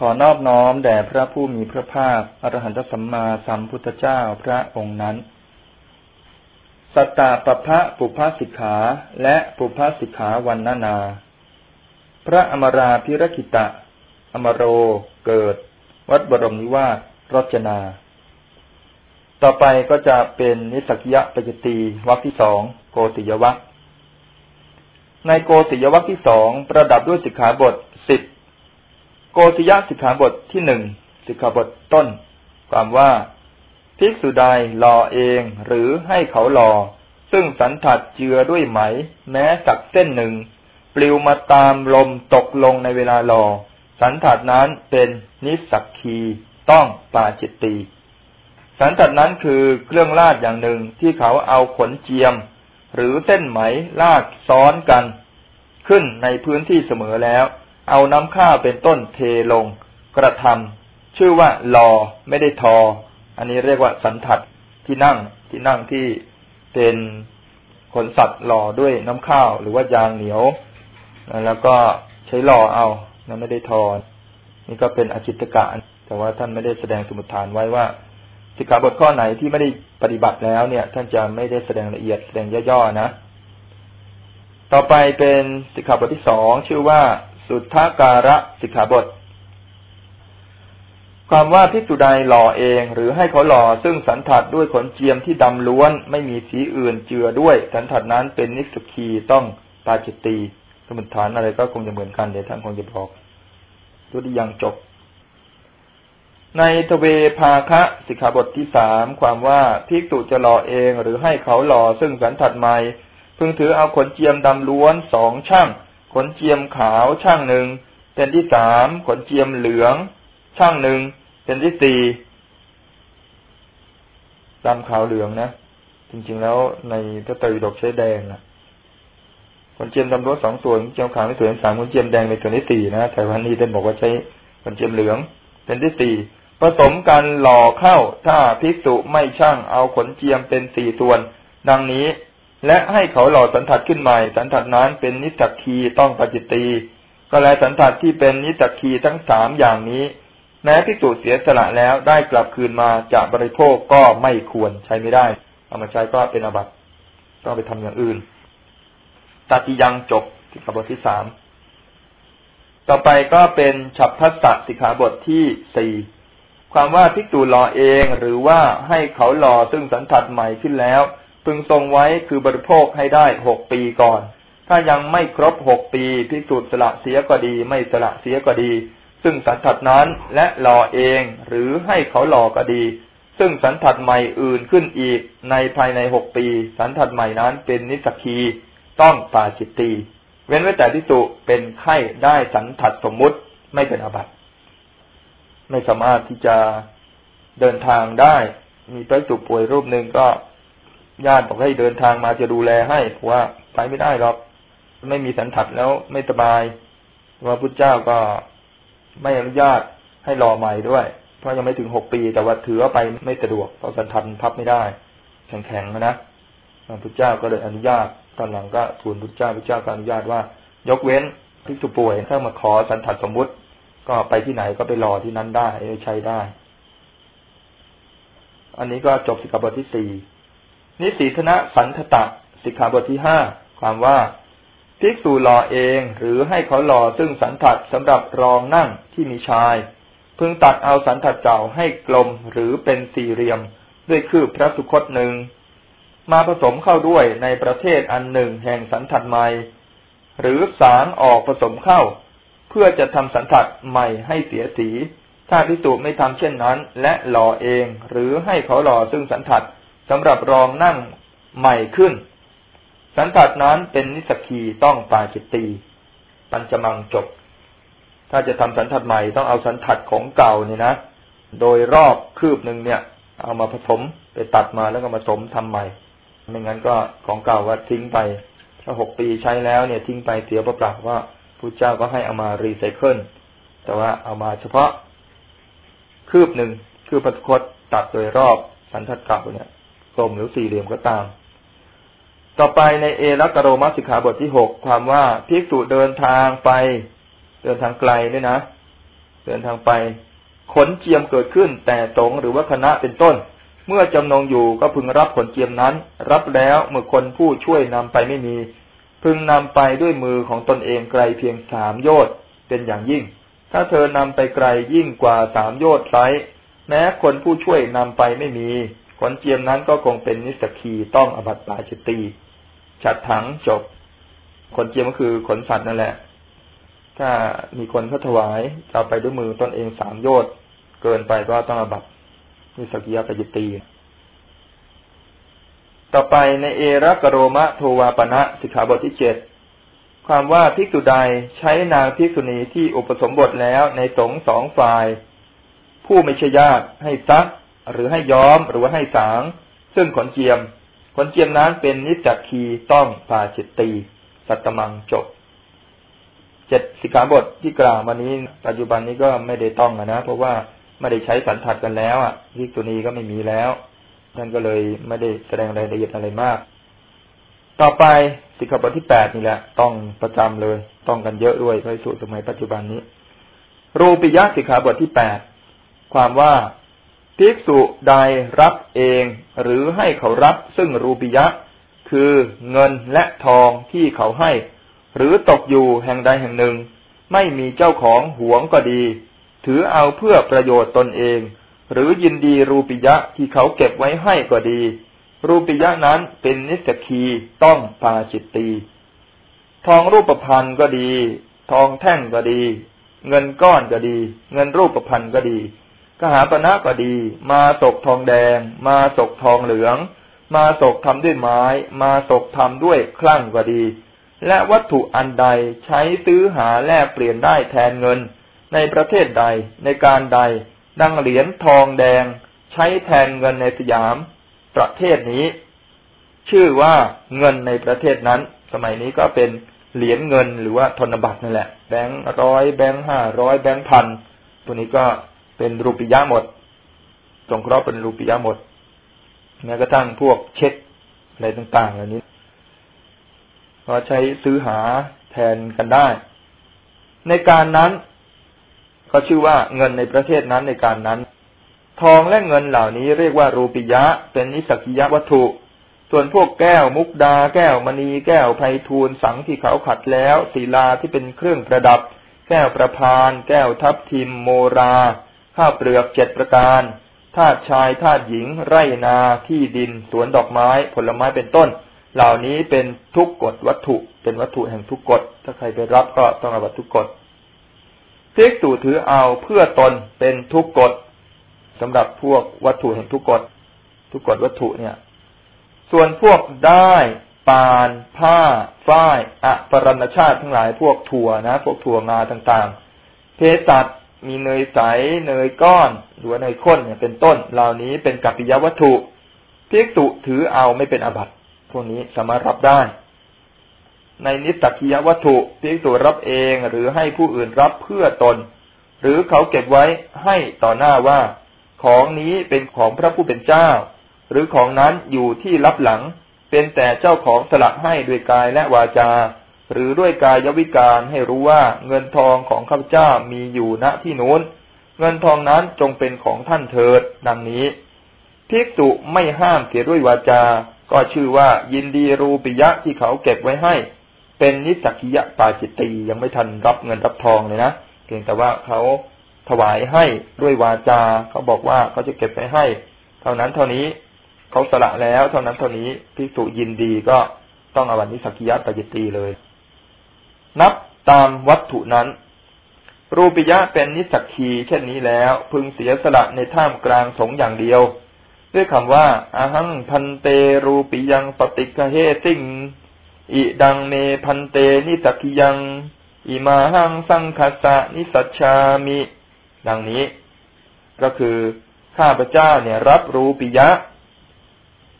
ขอนอบน้อมแด่พระผู้มีพระภาคอรหันตสัมมาสัมพุทธเจ้าพระองค์นั้น สัตตาปภะปุพสิกขาและปุพสิกขาวันนานา พระอมราพิรคิตะ อมโรเกิด วัดบรมนิวาสรจนา ต่อไปก็จะเป็นนิสักยะปจตีวักที่สองโกติยวัคในโกติยวัคที่สองประดับด้วยสิกขาบท โกติยะสิกขาบทที่หนึ่งสิกขาบทต้น ความว่าภิกษุใดหล่อเองหรือให้เขาหล่อ ซึ่งสันถัดเจือด้วยไหม แม้สักเส้นหนึ่ง ปลิวมาตามลมตกลงในเวลาหล่อ สันถัดนั้นเป็นนิสักคีต้องปาจิตตีสันถัดนั้นคือเครื่องลาดอย่างหนึ่งที่เขาเอาขนเจียม หรือเส้นไหมลาดซ้อนกัน ขึ้นในพื้นที่เสมอแล้ว เอาน้ำข้าวเป็นต้นเทลง กระทำชื่อว่าลอไม่ได้ทอ อันนี้เรียกว่าสันทัดที่นั่งที่นั่งที่เป็นขนสัตว์หล่อด้วยน้ำข้าวหรือว่ายางเหนียว แล้วก็ใช้หล่อเอานะไม่ได้ทอนนี่ก็เป็นอจิตกะแต่ว่าท่านไม่ได้แสดงสมุทฐานไว้ว่าสิกขาบทข้อไหนที่ไม่ได้ปฏิบัติแล้วเนี่ย ท่านจะไม่ได้แสดงละเอียดแสดงย่อๆนะ ต่อไปเป็นสิกขาบทที่สองชื่อว่า สุทธาการะสิกขาบทความว่าพิกษุใดหล่อเองหรือให้เขาหล่อซึ่งสันถัดด้วยขนเจียมที่ดำล้วน ไม่มีสีอื่นเจือด้วย สันถัดนั้นเป็นนิสุขีต้องปาจิตตีสมุทฐานอะไรก็คงจะเหมือนกันเดี๋ยวท่านคงจะบอกตัวที่ยังจบ ในทเวภาคะสิกขาบทที่สามความว่าพิกษุจะหล่อเองหรือให้เขาหล่อซึ่งสันถัดใหม่พึงถือเอาขนเจียมดำล้วนสองช่าง ขนเจียมขาวช่างหนึ่ง เป็นที่สามขนเจียมเหลือง ช่างหนึ่ง เป็นที่สี่ดำขาวเหลืองนะจริงๆแล้วในพระไตรปิฎกใช้แดงนะขนเจียมดำรวสองส่วนเจียมขาวในส่วนที่สามขนเจียมแดงในส่วนที่สี่นะแต่วันนี้ท่านบอกว่าใช้ขนเจียมเหลือง เป็นที่สี่ผสมกันหล่อเข้าถ้าภิกษุไม่ช่างเอาขนเจียมเป็นสี่ส่วน ดังนี้ และให้เขาหล่อสันถัดขึ้นใหม่ สันถัดนั้นเป็นนิสักคีต้องปจิตตีก็แลสันถัดที่เป็นนิสักคีทั้งสามอย่างนี้ แม้พิสูจเสียสละแล้วได้กลับคืนมาจากบริโภคก็ไม่ควรใช้ไม่ได้ เอามาใช้ก็เป็นอบัตต้องไปทำอย่างอื่นตัดิยังจบสิกขาบทที่สามต่อไปก็เป็นฉับพัสสะสิกขาบทที่สี่ความว่าพิจูหล่อเองหรือว่าให้เขาหล่อซึ่งสันถัดใหม่ขึ้นแล้ว พึงทรงไว้คือบริโภคให้ได้หกปีก่อน ถ้ายังไม่ครบหกปีพิสูจน์สละเสียก็ดี ไม่สละเสียก็ดี ซึ่งสันทัดนั้นและหล่อเองหรือให้เขาหล่อก็ดี ซึ่งสันทัดใหม่อื่นขึ้นอีกในภายในหกปี สันทัดใหม่นั้นเป็นนิสกีต้องปาจิตตีเว้นไว้แต่ที่สุเป็นไข้ได้สันทัดสมมุติไม่เป็นอาบัติไม่สามารถที่จะเดินทางได้ มีพระสุป่วยรูปหนึ่งก็ ญาติบอกให้เดินทางมาจะดูแลให้ว่าไปไม่ได้หรอกไม่มีสันทัดแล้วไม่สบายว่าพุทธเจ้าก็ไม่อนุญาตให้รอใหม่ด้วย เพราะยังไม่ถึงหกปีแต่ว่าถือว่าไปไม่สะดวกเพราะสันทัดพับไม่ได้ แข็งๆนะพุทธเจ้าก็เลยอนุญาตตอนหลังก็ทูลพุทธเจ้าพุทธเจ้าก็อนุญาตว่า ยกเว้นพิสุป่วยถ้ามาขอสันทัดสมมุติ ก็ไปที่ไหนก็ไปรอที่นั้นได้ใช้ได้ อันนี้ก็จบสิกขาบทที่สี่ นิสีธนะสันทตะสิกขาบทที่ห้าความว่าภิกษุหล่อเองหรือให้เขาหล่อซึ่งสันทัดสำหรับรองนั่งที่มีชาย พึงตัดเอาสันทัดเก่าให้กลมหรือเป็นสี่เหลี่ยม ด้วยคืบพระสุคตหนึ่งมาผสมเข้าด้วยในประเทศอันหนึ่งแห่งสันทัดใหม่ หรือสางออกผสมเข้า เพื่อจะทำสันทัดใหม่ให้เสียสี ถ้าพิสูจไม่ทำเช่นนั้น และหล่อเองหรือให้เขาหล่อซึ่งสันทัด สำหรับรองนั่งใหม่ขึ้น สันทัดนั้นเป็นนิสกีต้องปาจิตตีปัญจมังจบ ถ้าจะทำสันทัดใหม่ต้องเอาสันทัดของเก่าเนี่ยนะ โดยรอบคืบหนึ่งเนี่ย เอามาผสมไปตัดมาแล้วก็มาสมทำใหม่ ไม่งั้นก็ของเก่าก็ทิ้งไป ถ้าหกปีใช้แล้วเนี่ย ทิ้งไปเสียเปล่าว่าพระเจ้าก็ให้เอามารีไซเคิล แต่ว่าเอามาเฉพาะคืบหนึ่งคือปฏิคตตัดโดยรอบสันทัดเก่าเนี่ย กลมหรือสี่เหลี่ยมก็ตาม ต่อไปในเอรักโรมัสิกขาบทที่หกความว่าภิกษุเดินทางไป เดินทางไกลเนี่ยนะ เดินทางไป ขนเจียมเกิดขึ้น แต่สงหรือว่าคณะเป็นต้น เมื่อจำนงอยู่ก็พึงรับขนเจียมนั้น รับแล้วเมื่อคนผู้ช่วยนำไปไม่มี พึงนำไปด้วยมือของตนเองไกลเพียงสามโยชน์เป็นอย่างยิ่ง ถ้าเธอนำไปไกลยิ่งกว่าสามโยชน์ไซแม้คนผู้ช่วยนำไปไม่มี ขนเจียมนั้นก็คงเป็นนิสกีต้องอบัตปาจิตตีฉัดถังจบ ขนเจียมก็คือขนสัตว์นั่นแหละ ถ้ามีคนเขาถวายจะไปด้วยมือตนเองสามโยชน์เกินไปก็ต้องอบัตนิสกิยปจิตตีต่อไปในเอรักโรมะโทวาปณะสิกขาบทที่เจ็ดความว่าภิกษุใดใช้นางภิกษุณีที่อุปสมบทแล้วในสงสองฝ่าย ผู้ไม่ใช่ญาติให้ซัก หรือให้ย้อมหรือว่าให้สาง ซึ่งขนเจียม ขนเจียมนั้นเป็นนิจักคีต้องปาจิตตีสัตตมังจบเจ็ดสิกขาบทที่กล่าวมานี้ ปัจจุบันนี้ก็ไม่ได้ต้องนะเพราะว่าไม่ได้ใช้สันทัดกันแล้วอะภิกษุณีก็ไม่มีแล้วท่านก็เลยไม่ได้แสดงรายละเอียดอะไรมาก ต่อไปสิกขาบทที่แปดนี่แหละ ต้องประจำเลย ต้องกันเยอะด้วยพระสูตรสมัยปัจจุบันนี้ รูปิยะสิกขาบทที่แปดความว่า ภิกษุใดรับเองหรือให้เขารับซึ่งรูปิยะ คือเงินและทองที่เขาให้ หรือตกอยู่แห่งใดแห่งหนึ่ง ไม่มีเจ้าของหวงก็ดี ถือเอาเพื่อประโยชน์ตนเอง หรือยินดีรูปิยะที่เขาเก็บไว้ให้ก็ดี รูปิยะนั้นเป็นนิสกีต้องปาจิตตีทองรูปพันธ์ก็ดี ทองแท่งก็ดี เงินก้อนก็ดี เงินรูปพันธ์ก็ดี กหาปณะก็ดี มาตกทองแดง มาตกทองเหลือง มาตกทำด้วยไม้ มาตกทำด้วยคลั่งก็ดี และวัตถุอันใดใช้ซื้อหาแลกเปลี่ยนได้แทนเงิน ในประเทศใดในการใด ดังเหรียญทองแดง ใช้แทนเงินในสยาม ประเทศนี้ ชื่อว่าเงินในประเทศนั้น สมัยนี้ก็เป็นเหรียญเงินหรือว่าธนบัตรนั่นแหละ แบงค์ร้อยแบงค์ห้าร้อยแบงค์พันตัวนี้ก็ เป็นรูปียะหมด สงเคราะห์เป็นรูปียะหมด แม้กระทั่งพวกเช็คอะไรต่างๆเหล่านี้ก็ใช้ซื้อหาแทนกันได้ ในการนั้นก็ชื่อว่าเงินในประเทศนั้นในการนั้น ทองและเงินเหล่านี้เรียกว่ารูปิยะ เป็นนิสกิยะวัตถุ ส่วนพวกแก้วมุกดา แก้วมณีแก้วไพทูลสังที่เขาขัดแล้วศีลาที่เป็นเครื่องประดับ แก้วประพาน แก้วทับทิมโมรา ข้าวเปลือกเจ็ดประการธาตุชายธาตุหญิง ไร่นาที่ดิน สวนดอกไม้ ผลไม้เป็นต้น เหล่านี้เป็นทุกกฎวัตถุ เป็นวัตถุแห่งทุกกฎถ้าใครไปรับก็ต้องอาบัตทุกกฎเพิกตู่ถือเอาเพื่อตนเป็นทุกกฎสำหรับพวกวัตถุแห่งทุกกฎทุกกฎวัตถุเนี่ย ส่วนพวกได้ปานผ้า ฝ้ายอะปรณชาติทั้งหลายพวกถั่วนะ พวกถั่วงาต่างๆ เพสัต มีเนยใส เนยก้อนหรือเนยข้นเนี่ยเป็นต้น เหล่านี้เป็นกัปปิยวัตถุพิกตุถือเอาไม่เป็นอบัตพวกนี้สามารถรับได้ ในนิสตกิยวัตถุพิกตุรับเองหรือให้ผู้อื่นรับเพื่อตน หรือเขาเก็บไว้ให้ต่อหน้าว่า ของนี้เป็นของพระผู้เป็นเจ้า หรือของนั้นอยู่ที่ลับหลัง เป็นแต่เจ้าของสละให้ด้วยกายและวาจา หรือด้วยกายวิการให้รู้ว่าเงินทองของข้าพเจ้ามีอยู่ณที่นู้น เงินทองนั้นจงเป็นของท่านเถิด ดังนี้ภิกษุไม่ห้ามเสียด้วยวาจา ก็ชื่อว่ายินดีรูปิยะที่เขาเก็บไว้ให้ เป็นนิสักิยะปาจิตตียังไม่ทันรับเงินรับทองเลยนะเพียงแต่ว่าเขาถวายให้ด้วยวาจา เขาบอกว่าเขาจะเก็บไปให้ เท่านั้นเท่านี้เขาสละแล้ว เท่านั้นเท่านี้พิสุยินดีก็ต้องอวันนี้สักยะปจิตีเลย นับตามวัตถุนั้น รูปิยะเป็นนิสักคีเช่นนี้แล้ว พึงเสียสละในท่ามกลางสงอย่างเดียว ด้วยคำว่าอาหังพันเตรูปิยังปฏิกะเฮสิงอิดังเมพันเตนิสักียังอิมาหังสังคสะนิสัชามิ ดังนี้ ก็คือข้าพเจ้าเนี่ยรับรู้ปิยะ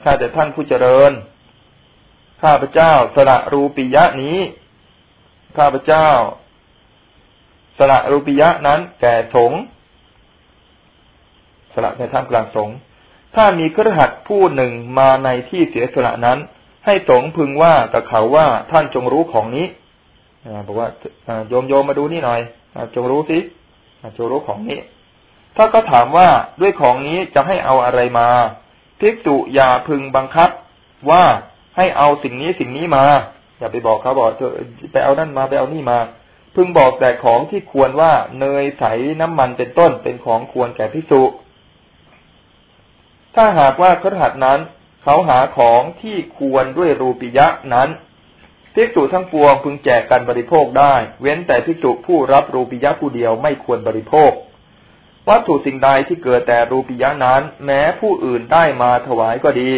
ข้าแต่ท่านผู้เจริญ ข้าพเจ้าสละรูปิยะนี้ ข้าพเจ้า สละรูปิยะนั้น แก่สงสละในท่ามกลางสงถ้ามีครหัสผู้หนึ่งมาในที่เสียสละนั้น ให้สงพึงว่ากับเขาว่าท่านจงรู้ของนี้บอกว่าโยมโยมมาดูนี่หน่อยจงรู้สิจโรของนี้ ถ้าก็ถามว่าด้วยของนี้จะให้เอาอะไรมาภิกษุอย่าพึงบังคับว่าให้เอาสิ่งนี้สิ่งนี้มา อย่าไปบอกเขาบอกไปเอานั่นมาไปเอานี่มา พึงบอกแต่ของที่ควรว่าเนยใสน้ำมันเป็นต้นเป็นของควรแก่ภิกษุถ้าหากว่าครหัสนั้น เขาหาของที่ควรด้วยรูปิยะนั้นภิกษุทั้งปวงพึงแจกกันบริโภคได้ เว้นแต่ภิกษุผู้รับรูปิยะผู้เดียวไม่ควรบริโภค วัตถุสิ่งใดที่เกิดแต่รูปิยะนั้น แม้ผู้อื่นได้มาถวายก็ดี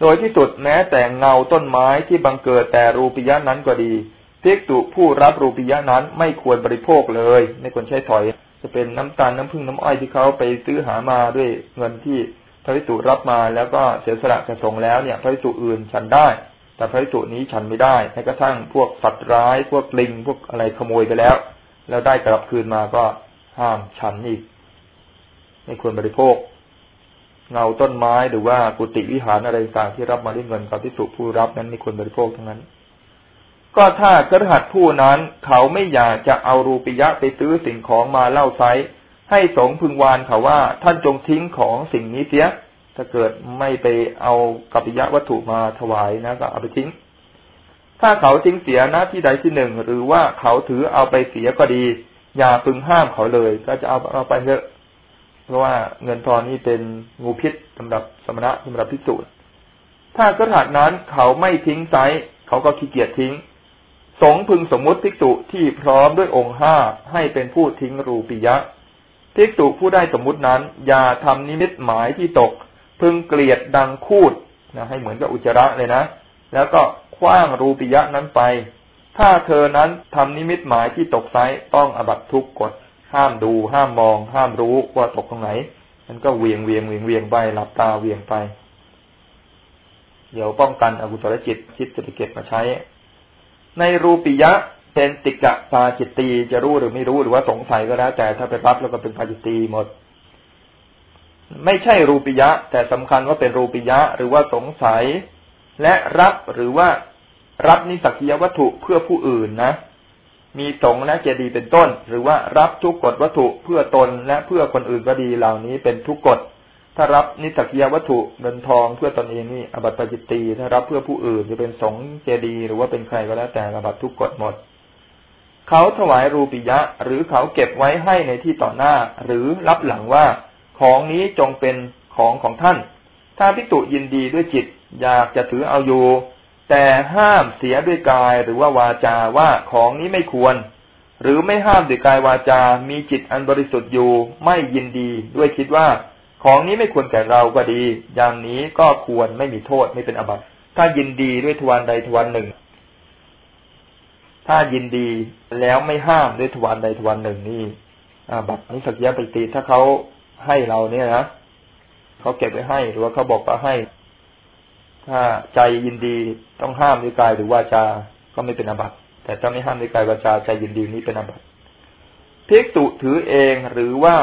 โดยที่สุดแม้แต่เงาต้นไม้ที่บังเกิดแต่รูปิยะนั้นก็ดีภิกษุผู้รับรูปิยะนั้นไม่ควรบริโภคเลยไม่ควรใช้ถอย จะเป็นน้ำตาลน้ำผึ้งน้ำอ้อยที่เขาไปซื้อหามาด้วยเงินที่พระภิกษุรับมาแล้วก็เสียสละกระสงแล้วเนี่ย พระภิกษุอื่นฉันได้ แต่พระสุนี้ฉันไม่ได้แม้กระทั่งพวกสัตว์ร้าย พวกลิงพวกอะไรขโมยไปแล้ว แล้วได้กลับคืนมาก็ห้ามฉันอีก ไม่ควรบริโภค เงาต้นไม้หรือว่ากุฏิวิหารอะไรต่างที่รับมาด้วยเงินกับที่สุผู้รับนั้นไม่ควรบริโภคทั้งนั้น ก็ถ้ากระหัตผู้นั้นเขาไม่อยากจะเอารูปิยะไปซื้อสิ่งของมาเล่าไซให้สงพึงวานเขาว่าท่านจงทิ้งของสิ่งนี้เสีย ถ้าเกิดไม่ไปเอากัปปิยะวัตถุมาถวายนะก็เอาไปทิ้ง ถ้าเขาทิ้งเสียหน้าที่ใดที่หนึ่ง หรือว่าเขาถือเอาไปเสียก็ดี อย่าพึงห้ามเขาเลย ก็จะเอาเอาไปเถอะ เพราะว่าเงินทอนนี้เป็นงูพิษสำหรับสมณะสำหรับพิสูจน์ถ้ากระถานั้นเขาไม่ทิ้งไซเขาก็ขี้เกียจทิ้ง สงพึงสมมุติภิกษุที่พร้อมด้วยองค์ห้าให้เป็นผู้ทิ้งรูปิยะภิกษุผู้ได้สมมุตินั้น อย่าทำนิมิตหมายที่ตก พึงเกลียดดังคูดนะให้เหมือนกับอุจจาระเลยนะ แล้วก็คว้างรูปิยะนั้นไป ถ้าเธอนั้นทำนิมิตหมายที่ตกไซต้องอบัตทุกกฎ ห้ามดู ห้ามมอง ห้ามรู้ว่าตกตรงไหน มันก็เวียงเวียงเวียงเวียงไปหลับตาเวียงไป เดี๋ยวป้องกันอกุศลจิตคิดจะไปเก็บมาใช้ ในรูปิยะเป็นติกะปาจิตตีจะรู้หรือไม่รู้หรือว่าสงสัยก็แล้ว แต่ถ้าไปรับแล้วก็เป็นปาจิตตีหมด ไม่ใช่รูปิยะ แต่สำคัญว่าเป็นรูปิยะ หรือว่าสงสัย และรับหรือว่ารับนิสักยวัตถุเพื่อผู้อื่นนะ มีสงและเจดีเป็นต้น หรือว่ารับทุกกฎวัตถุเพื่อตนและเพื่อคนอื่นก็ดีเหล่านี้เป็นทุกกฎถ้ารับนิสักยวัตถุเงินทองเพื่อตนเองนี่อบัตปจิตตีถ้ารับเพื่อผู้อื่นจะเป็นสงเจดีหรือว่าเป็นใครก็แล้วแต่อบัตทุกกฎหมด เขาถวายรูปิยะ หรือเขาเก็บไว้ให้ในที่ต่อหน้า หรือรับหลังว่าของนี้จงเป็นของของท่าน ถ้าพิจุยินดีด้วยจิต อยากจะถือเอาอยู่ แต่ห้ามเสียด้วยกายหรือว่าวาจาว่าของนี้ไม่ควร หรือไม่ห้ามด้วยกายวาจา มีจิตอันบริสุทธิ์อยู่ไม่ยินดีด้วยคิดว่า ของนี้ไม่ควรแก่เราก็ดี อย่างนี้ก็ควรไม่มีโทษไม่เป็นอบัติถ้ายินดีด้วยทวารใดทวารหนึ่ง ถ้ายินดีแล้วไม่ห้ามด้วยทวารใดทวารหนึ่งนี่อาบัตินิสักยะปฏิถ้าเขาให้เราเนี่ยนะเขาเก็บไว้ให้หรือว่าเขาบอกว่าให้ ถ้าใจยินดีต้องห้ามด้วยกายหรือวาจา ก็ไม่เป็นอบัติแต่ถ้าไม่ห้ามด้วยกายวาจาใจยินดีนี้เป็นอบัติภิกษุถือเองหรือว่า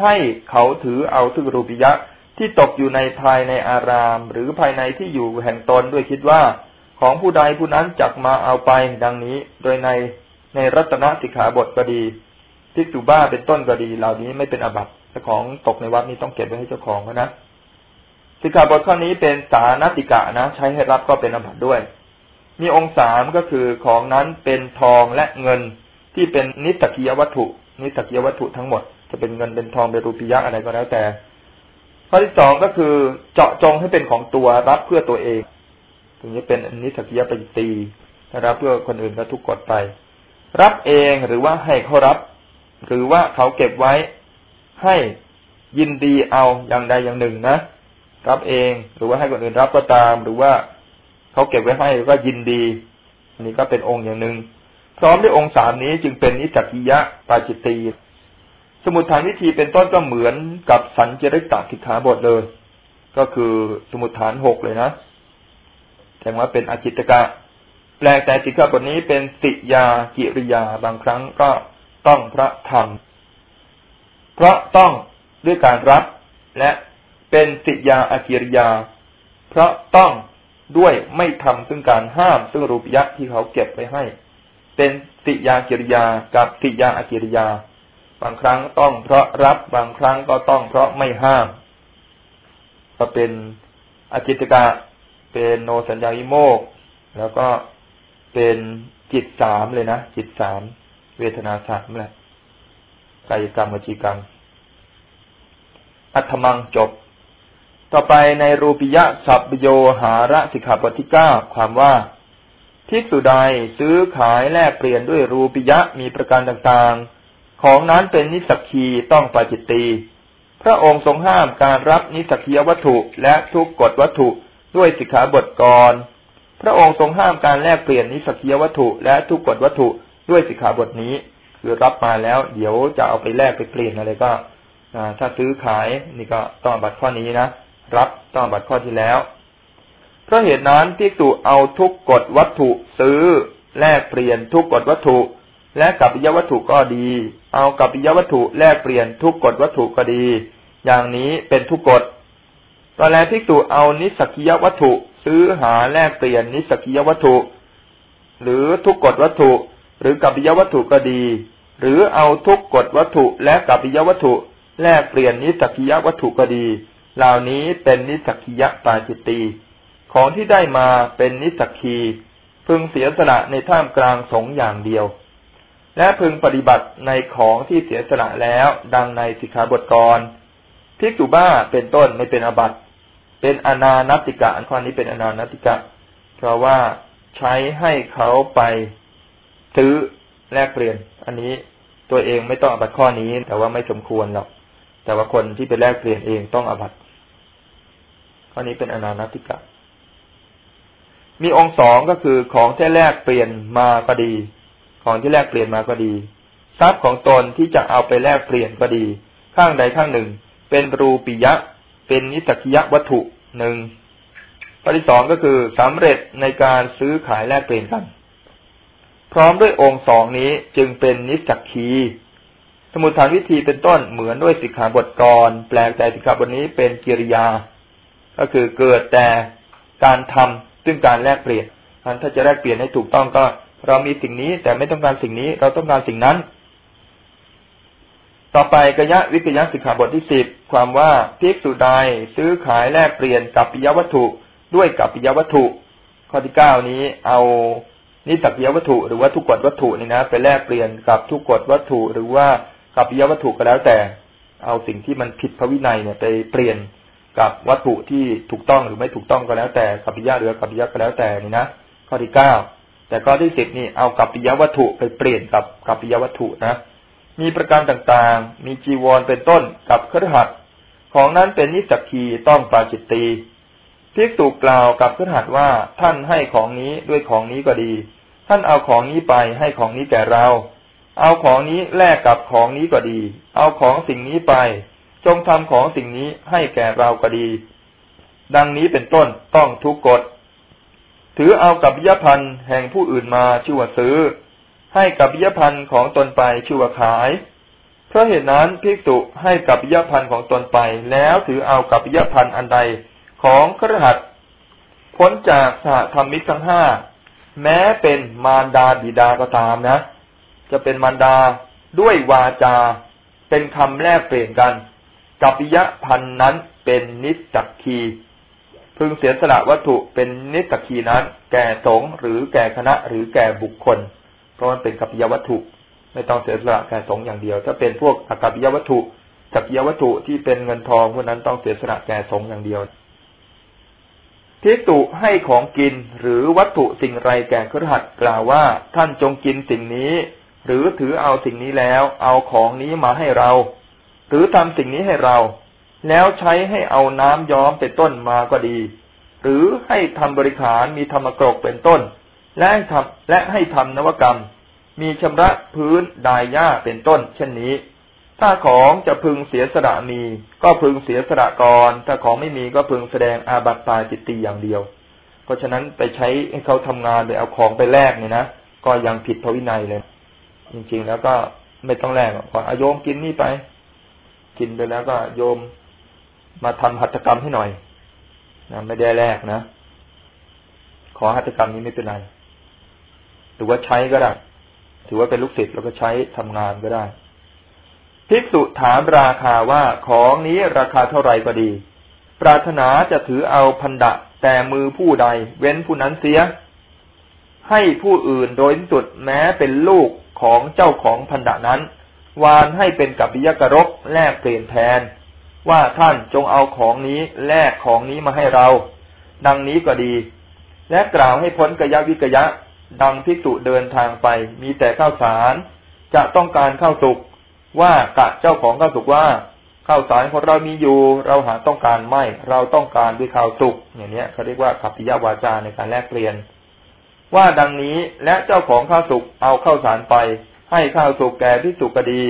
ให้เขาถือเอาทึกรูปิยะที่ตกอยู่ในภายในอาราม หรือภายในที่อยู่แห่งตนด้วยคิดว่า ของผู้ใดผู้นั้นจักมาเอาไปดังนี้ โดยในในรัตนสิกขาบทก็ดีภิกษุบ้าเป็นต้นก็ดีเหล่านี้ไม่เป็นอบัติของตกในวัดนี้ต้องเก็บไว้ให้เจ้าของนะ สิกขาบทข้อนี้เป็นสานติกะนะ ใช้ให้รับก็เป็นอบัตด้วย มีองค์สามก็คือของนั้นเป็นทองและเงินที่เป็นนิสกิยวัตถุ นิสกิยวัตถุทั้งหมด จะเป็นเงินเป็นทองเป็นรูปียะอะไรก็แล้วแต่ ข้อที่สองก็คือเจาะจงให้เป็นของตัวรับเพื่อตัวเองถึงจะเป็นนิสกิยปฏิตีถ้ารับเพื่อคนอื่นก็ทุกกฎไป รับเองหรือว่าให้เขารับ หรือว่าเขาเก็บไว้ให้ยินดีเอาอย่างใดอย่างหนึ่งนะ รับเอง หรือว่าให้คนอื่นรับก็ตาม หรือว่าเขาเก็บไว้ให้ก็ยินดี อันนี้ก็เป็นองค์อย่างหนึ่งพร้อมด้วยองค์สามนี้จึงเป็นนิจักิยะปาจิตตีสมุทฐานวิธีเป็นต้นก็เหมือนกับสัญจริตสิกขาบทเลย ก็คือสมุทฐานหกเลยนะแต่ว่าเป็นอจิตกะ แปลแต่สิกขาบทนี้เป็นสิยากิริยาบางครั้งก็ต้องพระธรรมเพราะต้องด้วยการรับและ เป็นสิยาอากิริยา เพราะต้องด้วยไม่ทำซึ่งการห้ามซึ่งรูปยักษ์ที่เขาเก็บไว้ให้ เป็นสิยากิริยากับสิยาอากิริยา บางครั้งต้องเพราะรับบางครั้งก็ต้องเพราะไม่ห้าม ก็เป็นอจิตกะเป็นโนสัญญาวิโมก แล้วก็เป็นจิตสามเลยนะ จิตสามเวทนาสามแหละกายกรรมวจีกรรม อัตมังจบ ต่อไปในรูปิยะสัพโยหาระสิกขาบทที่เก้าความว่าทิสุใดซื้อขายแลกเปลี่ยนด้วยรูปิยะมีประการต่างๆ ของนั้นเป็นนิสักีต้องปาจิตตีพระองค์ทรงห้ามการรับนิสักียวัตถุและทุกกฎวัตถุด้วยสิกขาบทก่อนพระองค์ทรงห้ามการแลกเปลี่ยนนิสักียวัตถุและทุกกฎวัตถุด้วยสิกขาบทนี้ คือรับมาแล้ว เดี๋ยวจะเอาไปแลกไปเปลี่ยนอะไรก็ถ้าซื้อขายนี่ก็ต้องบัตรข้อนี้นะ รับต้องบัตรข้อที่แล้ว เพราะเหตุนั้นที่ตุเอาทุกกฎวัตถุซื้อ แลกเปลี่ยนทุกกฎวัตถุ และกับปิยวัตถุก็ดี เอากับปิยวัตถุแลกเปลี่ยนทุกกฎวัตถุก็ดี อย่างนี้เป็นทุกกฎตอนแรกที่ตุเอานิสกิยวัตถุ ซื้อหาแลกเปลี่ยนนิสกิยวัตถุ หรือทุกกฎวัตถุ หรือกับปิยวัตถุก็ดี หรือเอาทุกกฎวัตถุและกับปิยวัตถุ แลกเปลี่ยนนิสกิยวัตถุก็ดี เหล่านี้เป็นนิสกิยปาจิตตีของที่ได้มาเป็นนิสักคีพึงเสียสละในท่ามกลางสงอย่างเดียว และพึงปฏิบัติในของที่เสียสละแล้วดังในสิกขาบทกรภิกษุบ้าเป็นต้นไม่เป็นอบัตเป็นอนานติกะอันข้อนี้เป็นอนานติกะ เพราะว่าใช้ให้เขาไปซื้อแลกเปลี่ยน อันนี้ตัวเองไม่ต้องอบัตข้อนี้ แต่ว่าไม่สมควรหรอกแต่ว่าคนที่ไปแลกเปลี่ยนเองต้องอบัต ข้อนี้เป็นอนานติกะ มีองค์สองก็คือของที่แลกเปลี่ยนมาก็ดี ของที่แลกเปลี่ยนมาก็ดี ทรัพย์ของตนที่จะเอาไปแลกเปลี่ยนก็ดี ข้างใดข้างหนึ่ง เป็นรูปิยะ เป็นนิสกิยะวัตถุหนึ่งข้อที่สองก็คือสำเร็จในการซื้อขายแลกเปลี่ยนกัน พร้อมด้วยองค์สองนี้จึงเป็นนิสักคีสมุทฐานวิธีเป็นต้นเหมือนด้วยสิกขาบทกร แปลกแต่สิกขาบทนี้เป็นกิริยา ก็คือเกิดแต่การทำซึ่งการแลกเปลี่ยนถ้าจะแลกเปลี่ยนให้ถูกต้องก็ เรามีสิ่งนี้แต่ไม่ต้องการสิ่งนี้ เราต้องการสิ่งนั้น ต่อไปกยะวิกยะสิกขาบทที่สิบความว่าภิกษุใดซื้อขายแลกเปลี่ยนกับปิยวัตถุด้วยกับปิยวัตถุ ข้อที่เก้านี้เอานิสักยวัตถุหรือว่าทุกกฎวัตถุนี่นะไปแลกเปลี่ยนกับทุกกฎวัตถุ หรือว่ากับปิยวัตถุก็แล้วแต่ เอาสิ่งที่มันผิดพระวินัยเนี่ยไปเปลี่ยน กับวัตถุที่ถูกต้องหรือไม่ถูกต้องก็แล้วแต่กัปปิยะหรือกัปปิยะก็แล้วแต่นี่นะข้อที่เก้าแต่ข้อที่สิบนี่เอากัปปิยะวัตถุไปเปลี่ยนกับกัปปิยะวัตถุนะมีประการต่างๆ มีจีวรเป็นต้นกับเครือขัดของนั้นเป็นนิสักคีต้องปาจิตตีพิกษุกล่าวกับเครือขัดว่าท่านให้ของนี้ด้วยของนี้ก็ดี ท่านเอาของนี้ไปให้ของนี้แก่เรา เอาของนี้แลกกับของนี้ก็ดี เอาของสิ่งนี้ไป จงทำของสิ่งนี้ให้แก่เราก็ดี ดังนี้เป็นต้นต้องทุกกฎ ถือเอากับยพันธ์แห่งผู้อื่นมาชื่อว่าซื้อ ให้กับยพันธ์ของตนไปชื่อว่าขาย เพราะเหตุนั้นภิกษุให้กับยพันธ์ของตนไป แล้วถือเอากับยพันธ์อันใดของครหัสพ้นจากสหธรรมิกทั้งห้าแม้เป็นมารดาบิดาก็ตามนะ จะเป็นมารดาด้วยวาจา เป็นคำแลกเปลี่ยนกัน กัปยะพันนั้นเป็นนิสักคี พึงเสียสละวัตถุเป็นนิสักคีนั้น แก่สงหรือแก่คณะหรือแก่บุคคล เพราะมันเป็นกัปปิยวัตถุ ไม่ต้องเสียสละแก่สงอย่างเดียว ถ้าเป็นพวกอกัปปิยวัตถุกัปปิยวัตถุที่เป็นเงินทองพวกนั้นต้องเสียสละแก่สงอย่างเดียวทิตุให้ของกินหรือวัตถุสิ่งไรแก่ครหัสกล่าวว่าท่านจงกินสิ่งนี้ หรือถือเอาสิ่งนี้แล้ว เอาของนี้มาให้เรา หรือทำสิ่งนี้ให้เรา แล้วใช้ให้เอาน้ำย้อมเป็นต้นมาก็ดี หรือให้ทำบริขารมีธรรมกรกเป็นต้น และให้ทำและให้ทำนวกรรม มีชำระพื้นดายหญ้าเป็นต้น เช่นนี้ ถ้าของจะพึงเสียสละมี ก็พึงเสียสละก่อน ถ้าของไม่มีก็พึงแสดงอาบัติตายจิตตีอย่างเดียว เพราะฉะนั้นไปใช้ให้เขาทำงานไปเอาของไปแลกเนี่ยนะก็ยังผิดพระวินัยเลย จริงๆแล้วก็ไม่ต้องแลกพออายมกินนี่ไป กินไปแล้วก็โยมมาทำหัตถกรรมให้หน่อยนะไม่ได้แลกนะ ขอหัตถกรรมนี้ไม่เป็นไรถือว่าใช้ก็ได้ ถือว่าเป็นลูกศิษย์แล้วก็ใช้ทำงานก็ได้ ภิกษุถามราคาว่าของนี้ราคาเท่าไรก็ดี ปรารถนาจะถือเอาพันดะ แต่มือผู้ใด เว้นผู้นั้นเสีย ให้ผู้อื่นโดยสุดแม้เป็นลูกของเจ้าของพันดะนั้น วานให้เป็นกับปิยกรกแลกเปลี่ยนแทน ว่าท่านจงเอาของนี้แลกของนี้มาให้เรา ดังนี้ก็ดี และกล่าวให้พ้นกยะวิกยะ ดังภิกษุเดินทางไป มีแต่ข้าวสาร จะต้องการข้าวสุกว่ากะเจ้าของข้าวสุกว่าข้าวสารของเรามีอยู่ เราหาต้องการไม่ เราต้องการด้วยข้าวสุกอย่างนี้เขาเรียกว่าขับปิยวาจาในการแลกเปลี่ยน ว่าดังนี้และเจ้าของข้าวสุกเอาข้าวสารไป ให้ข้าวสุกแก่พิสุกดี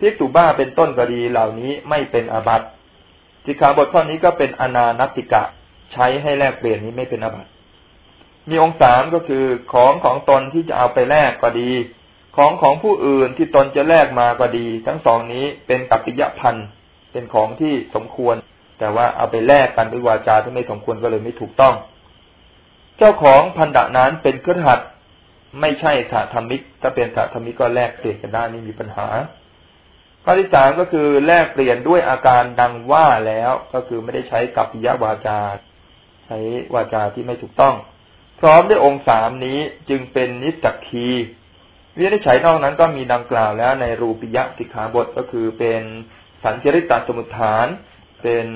พิสุบ้าเป็นต้นกดีเหล่านี้ไม่เป็นอาบัติสิกขาบทข้อนี้ก็เป็นอนานติกะ ใช้ให้แลกเปลี่ยนนี้ไม่เป็นอาบัติมีองค์สามก็คือของของตนที่จะเอาไปแลกก็ดี ของของผู้อื่นที่ตนจะแลกมาก็ดี ทั้งสองนี้เป็นกัปปิยพันธ์เป็นของที่สมควร แต่ว่าเอาไปแลกกันด้วยวาจาที่ไม่สมควรก็เลยไม่ถูกต้อง เจ้าของพันดะนั้นเป็นเครือขัด ไม่ใช่สาธรรมิก ถ้าเป็นสาธรรมิกก็แลกเปลี่ยนกันได้ไม่มีปัญหา ข้อที่สามก็คือแลกเปลี่ยนด้วยอาการดังว่าแล้วก็คือไม่ได้ใช้กัปปิยวาจา ใช้วาจาที่ไม่ถูกต้อง พร้อมด้วยองค์สามนี้จึงเป็นนิสักคีวินิจฉัยนอกนั้นก็มีดังกล่าวแล้วในรูปิยะสิกขาบทก็คือเป็นสัญจริตตสมุทฐาน เป็น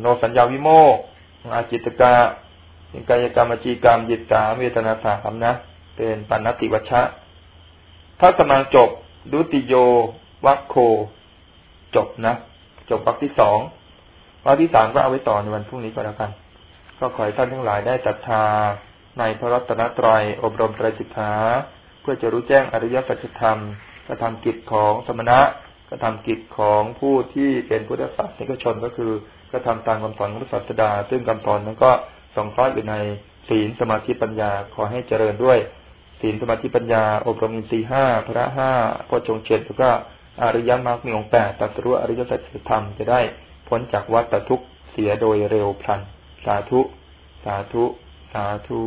โนสัญญาวิโมกอาจิตกะเป็นกายกรรมจีกรรมยิตตาเวทนาสามนะ เป็นปัณติวัชชะถ้ากำลังจบ ดุติโยวัคโค จบนะ จบวรรคที่สองวรรคที่สามก็เอาไว้ต่อในวันพรุ่งนี้ก็แล้วกัน ก็ขอให้ท่านทั้งหลายได้ศรัทธาในพระรัตนตรัยอบรมไตรสิกขาเพื่อจะรู้แจ้งอริยสัจธรรมกระทำกิจของสมณะกระทำกิจของผู้ที่เป็นพุทธศาสนิกชนก็คือกระทำตามคำสอนของพระศาสดา ซึ่งคำสอนนั้นก็สองร้อยอยู่ในศีลสมาธิปัญญาขอให้เจริญด้วย ศีลสมาธิปัญญา อบรมอินทรีห้าพระห้าพชฌงเจ็ดแล้วก็อริยมรรคมีองค์แปดตัสรู้อริยสัจธรรมจะได้พ้นจากวัฏทุกข์เสียโดยเร็วพลัน สาธุ สาธุ สาธุ